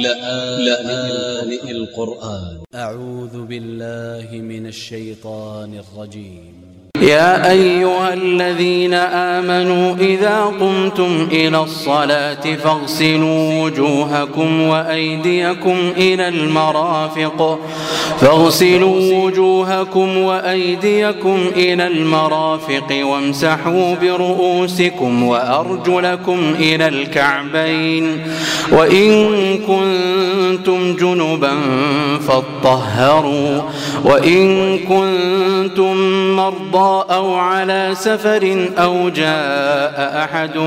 لآن القرآن. أ ع و ذ من ا ل ش ي ط ا ن ا ل ج ي م يا أيها الذين آمنوا إذا قمتم إلى الصلاة فاغسلوا وجوهكم وأيديكم إلى المرافق. فاغسلوا وجوهكم وأيديكم إلى المرافق وامسحوا برؤوسكم وأرجلكم إلى الكعبين. وإن كنتم جنبا فاطهروا. وإن كنتم مرضى أو على سفر أو جاء أحد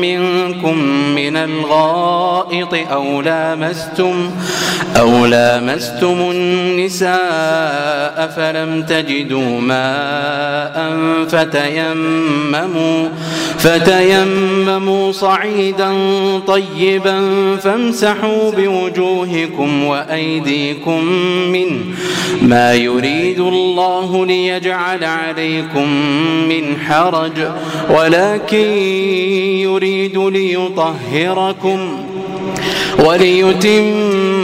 منكم من الغائط أو لامستم أو لامستم النساء فلم تجدوا ماء فتيمموا فتيمموا صعيدا طيبا فامسحوا بوجوهكم وأيديكم منه ما يريد الله ليجعل عليكم من حرج ولكن يريد ليطهركم وليتم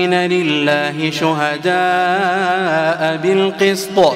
لله شهداء بالقسط.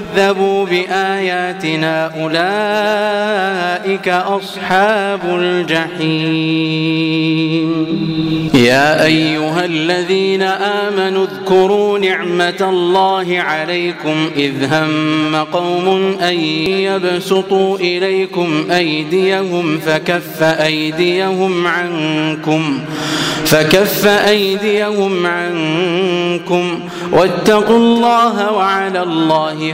بآياتنا أولئك أصحاب الجحيم. يا أيها الذين آمنوا اذكروا نعمة الله عليكم إذ هم قوم أن يبسطوا إليكم أيديهم فكف أيديهم عنكم فكف أيديهم عنكم واتقوا الله وعلى الله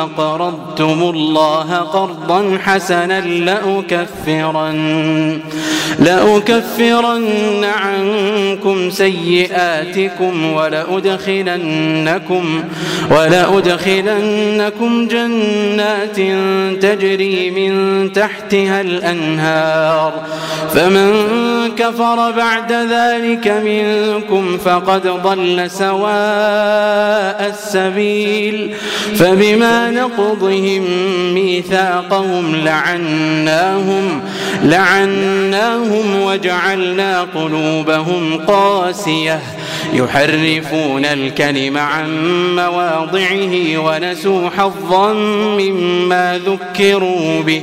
وأقرضتم الله قرضا حسنا لأكفرن لأكفرن عنكم سيئاتكم ولأدخلنكم ولأدخلنكم جنات تجري من تحتها الأنهار. فمن كفر بعد ذلك منكم فقد ضل سواء السبيل. فبما نقضهم ميثاقهم لعناهم لعناهم وجعلنا قلوبهم قاسية يحرفون الكلم عن مواضعه ونسوا حظا مما ذكروا به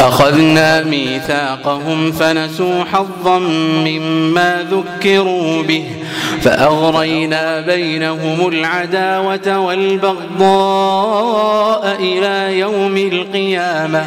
أخذنا ميثاقهم فنسوا حظا مما ذكروا به فأغرينا بينهم العداوة والبغضاء إلى يوم القيامة.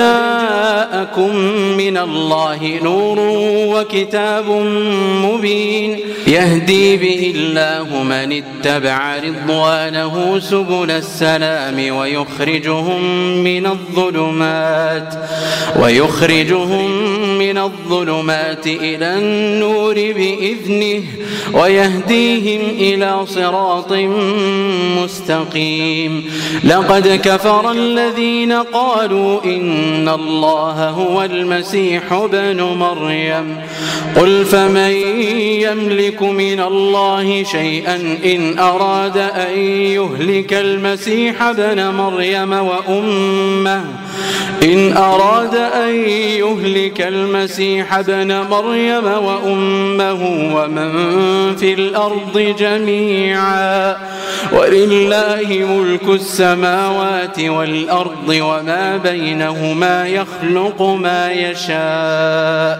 جاءكم من الله نور وكتاب مبين. يهدي به الله من اتبع رضوانه سبل السلام ويخرجهم من الظلمات ويخرجهم من الظلمات إلى النور بإذنه ويهديهم إلى صراط مستقيم. لقد كفر الذين قالوا إن الله هو المسيح ابن مريم. قل فمن يملك من الله شيئا إن أراد أن يهلك المسيح ابن مريم وأمه. إن أراد أن يهلك المسيح ابن مريم وأمه ومن في الأرض جميعا. ولله ملك السماوات والأرض وما بينهما يخلق ما يشاء.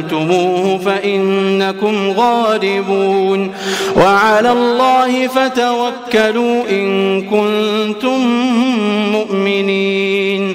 دخلتموه فإنكم غالبون وعلى الله فتوكلوا إن كنتم مؤمنين